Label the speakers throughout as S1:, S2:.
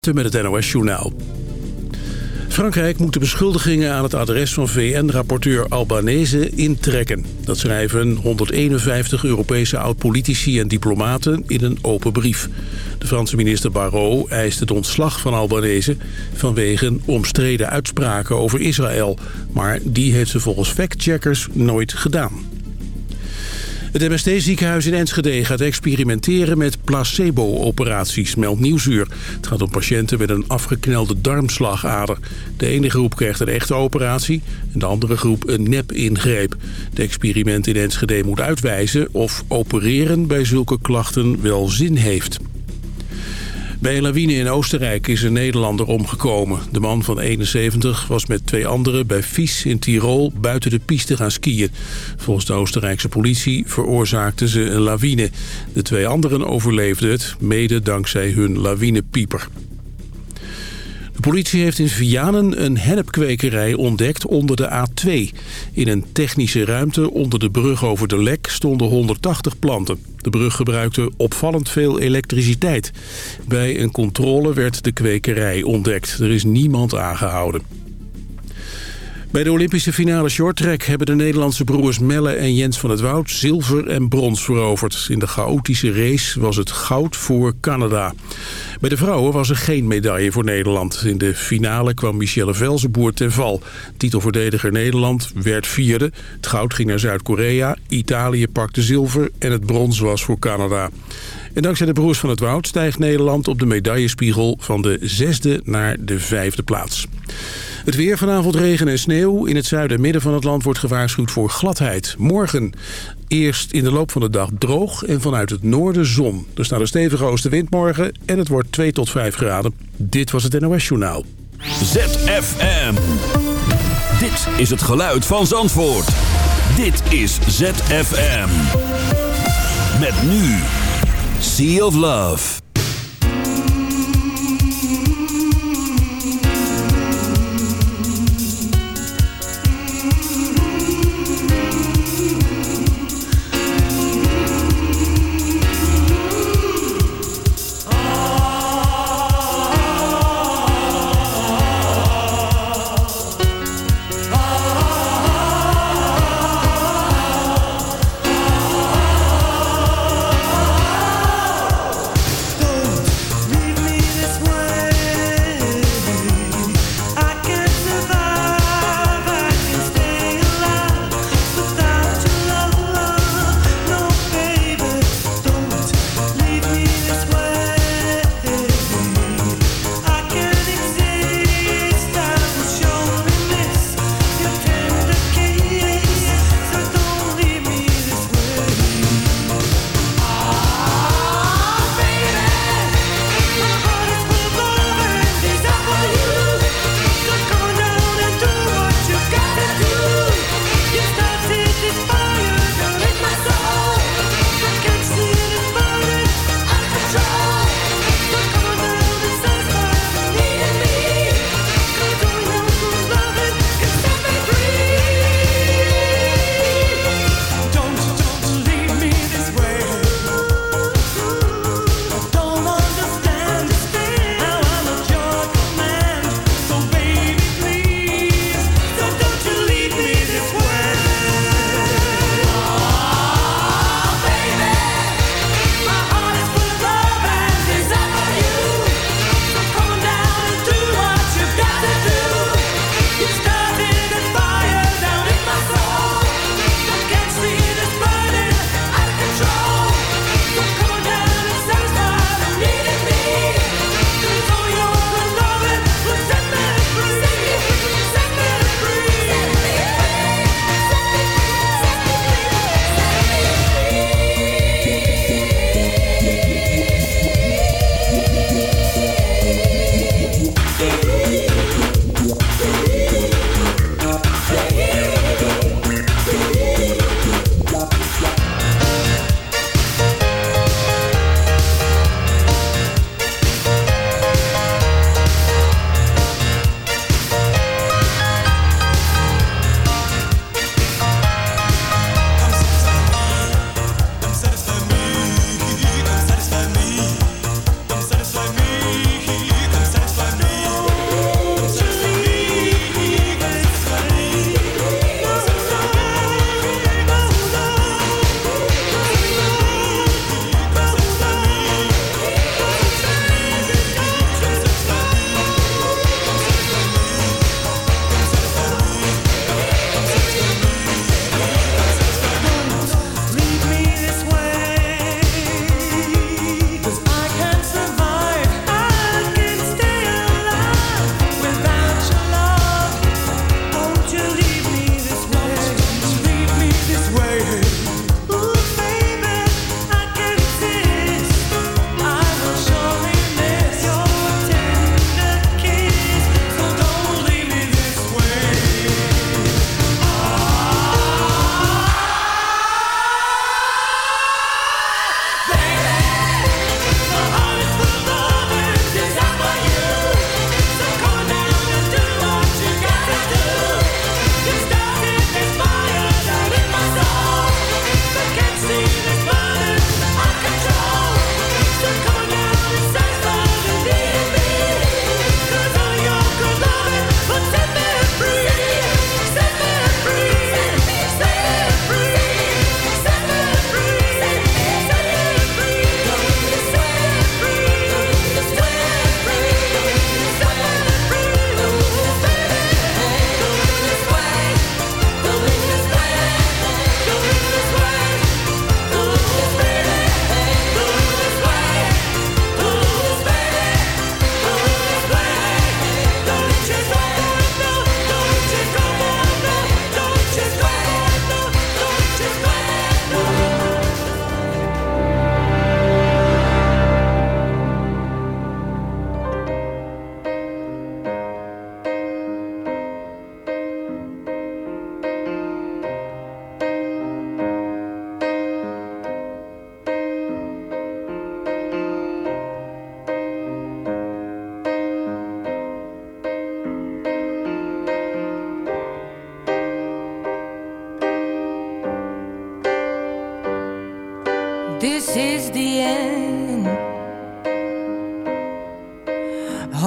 S1: met het NOS-journaal. Frankrijk moet de beschuldigingen aan het adres van VN-rapporteur Albanese intrekken. Dat schrijven 151 Europese oud-politici en diplomaten in een open brief. De Franse minister Barrot eist het ontslag van Albanese... vanwege omstreden uitspraken over Israël. Maar die heeft ze volgens factcheckers nooit gedaan. Het MST-ziekenhuis in Enschede gaat experimenteren met placebo-operaties, meldt Nieuwsuur. Het gaat om patiënten met een afgeknelde darmslagader. De ene groep krijgt een echte operatie en de andere groep een nep-ingreep. De experiment in Enschede moet uitwijzen of opereren bij zulke klachten wel zin heeft. Bij een lawine in Oostenrijk is een Nederlander omgekomen. De man van 71 was met twee anderen bij Fies in Tirol buiten de piste gaan skiën. Volgens de Oostenrijkse politie veroorzaakten ze een lawine. De twee anderen overleefden het, mede dankzij hun lawinepieper. De politie heeft in Vianen een hennepkwekerij ontdekt onder de A2. In een technische ruimte onder de brug over de Lek stonden 180 planten. De brug gebruikte opvallend veel elektriciteit. Bij een controle werd de kwekerij ontdekt. Er is niemand aangehouden. Bij de Olympische finale shorttrack hebben de Nederlandse broers Melle en Jens van het Woud zilver en brons veroverd. In de chaotische race was het goud voor Canada. Bij de vrouwen was er geen medaille voor Nederland. In de finale kwam Michelle Velzenboer ten val. Titelverdediger Nederland werd vierde. Het goud ging naar Zuid-Korea, Italië pakte zilver en het brons was voor Canada. En dankzij de broers van het Woud stijgt Nederland op de medaillespiegel van de zesde naar de vijfde plaats. Het weer vanavond regen en sneeuw. In het zuiden en midden van het land wordt gewaarschuwd voor gladheid. Morgen eerst in de loop van de dag droog en vanuit het noorden zon. Er staat een stevige oostenwind morgen en het wordt 2 tot 5 graden. Dit was het NOS Journaal.
S2: ZFM. Dit is het geluid van Zandvoort. Dit is ZFM. Met nu Sea of Love.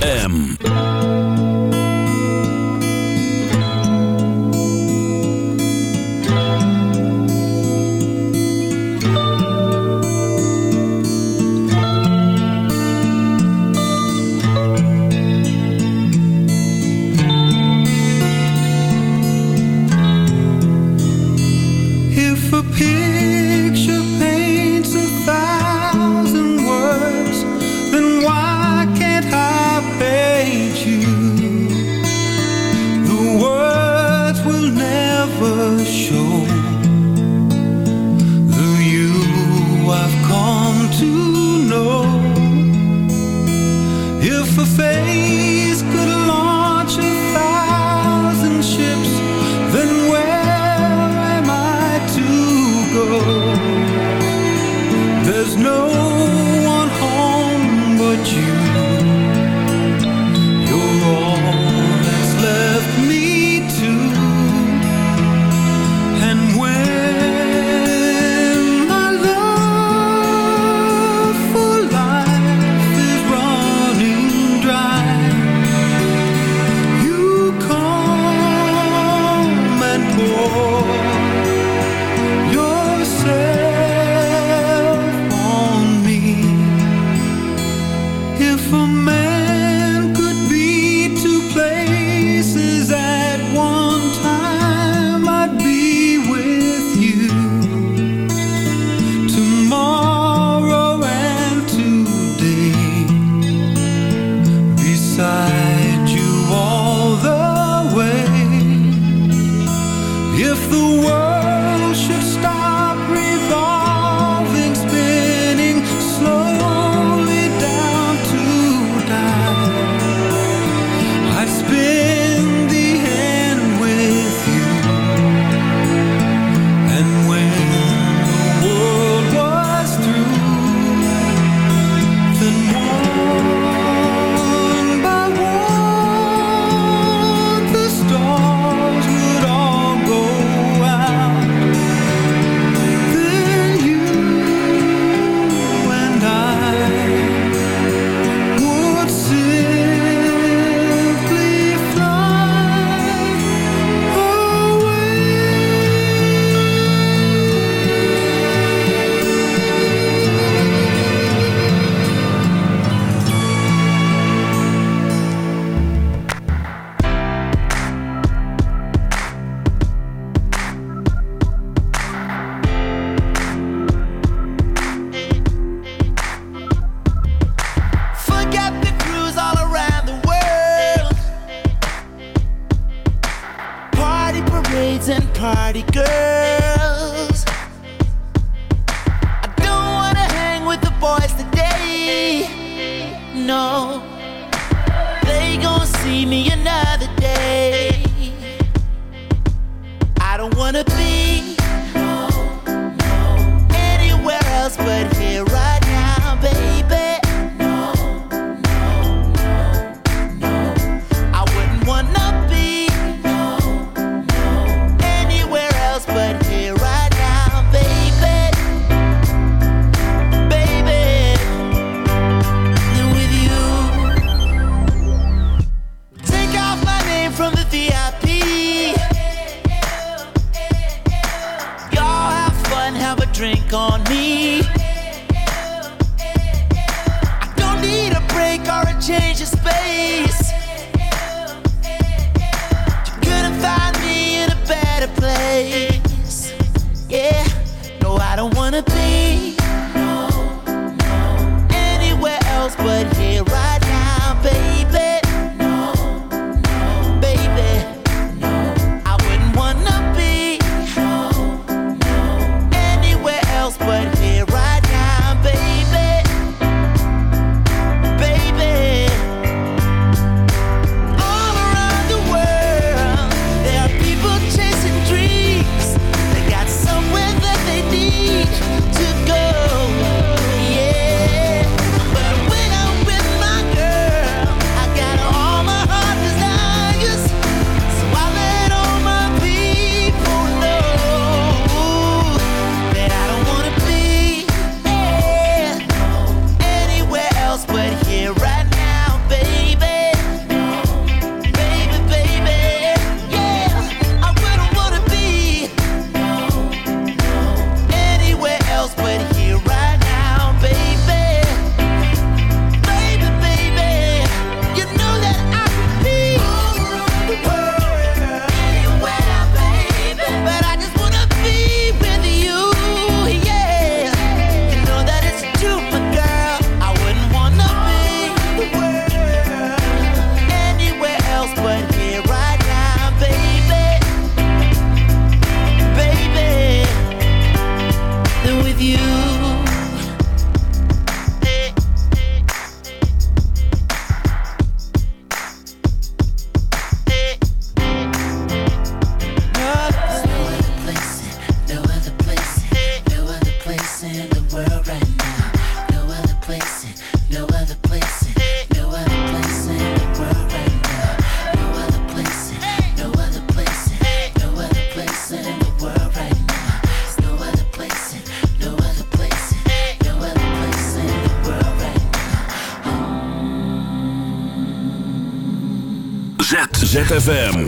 S2: ZFM. ZFM.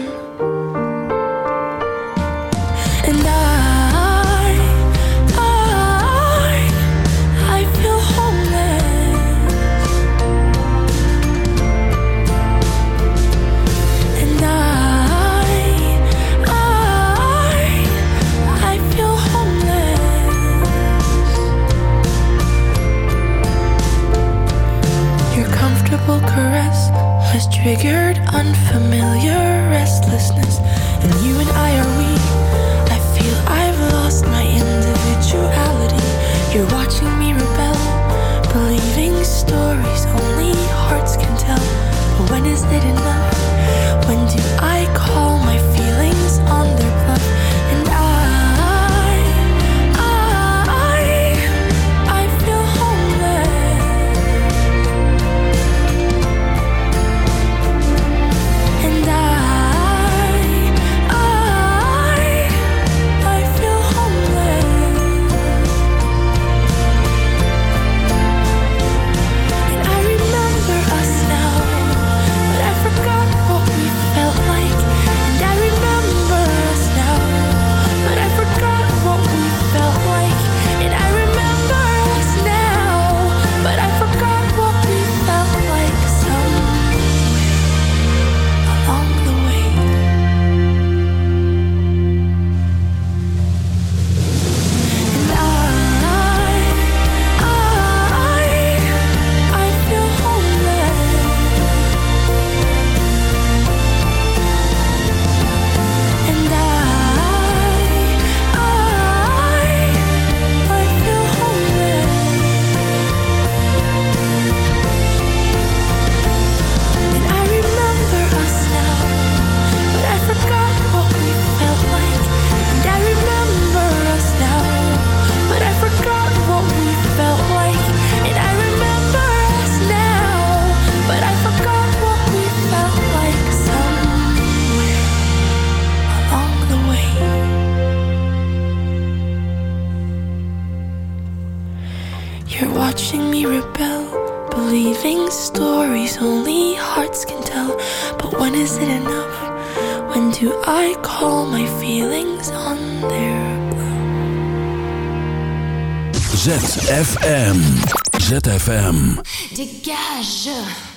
S3: unfamiliar.
S2: ZFM. ZFM.
S4: Dégage.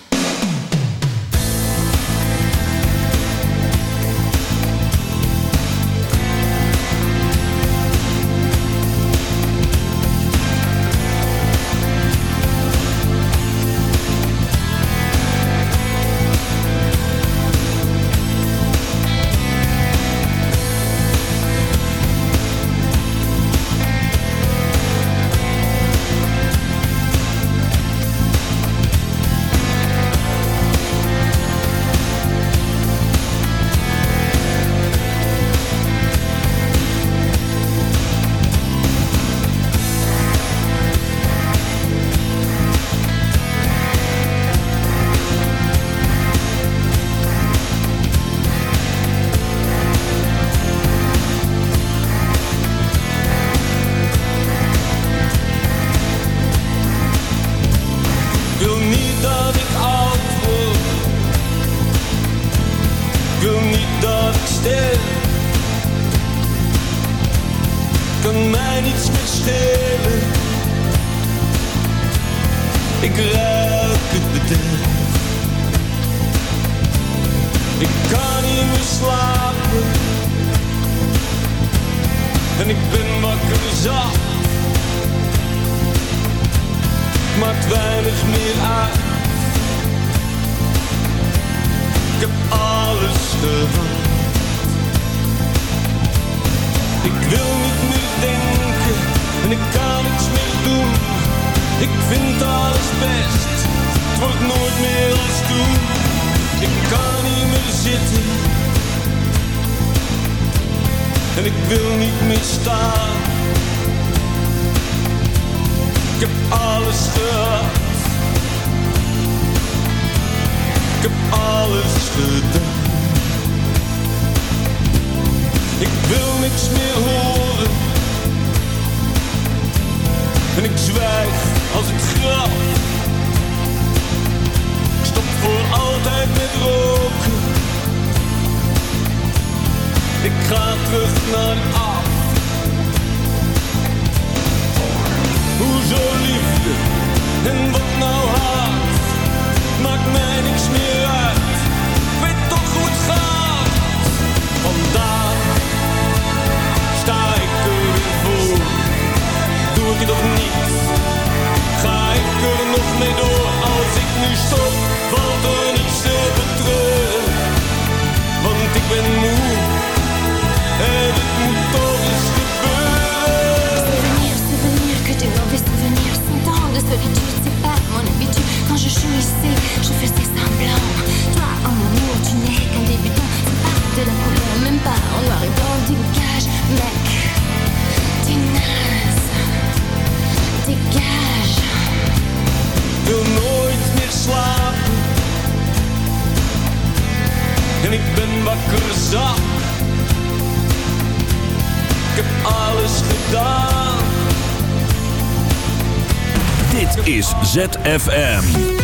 S5: en ik wil niet meer staan. Ik heb alles gehad. Ik heb alles gedaan. Ik wil niks meer horen. En ik zwijg als ik grap. Ik stop voor altijd met roken ik ga terug naar af. Hoezo liefde en wat nou haat? Maakt mij niks meer uit. Ik weet toch goed het gaat. Vandaag sta ik er voor. Doe ik het of niet? Ga ik er nog mee door als ik nu stop?
S4: Quand je jouissais, je faisais semblant. Toi, en amour, tu n'es qu'un débutant. C'est pas de la couleur, même pas en noir et blanc. Dégage, mec, t'es naze. Dégage.
S5: wil nooit meer slapen. En ik ben wakker zat. Ik heb alles gedaan.
S6: Dit is ZFM.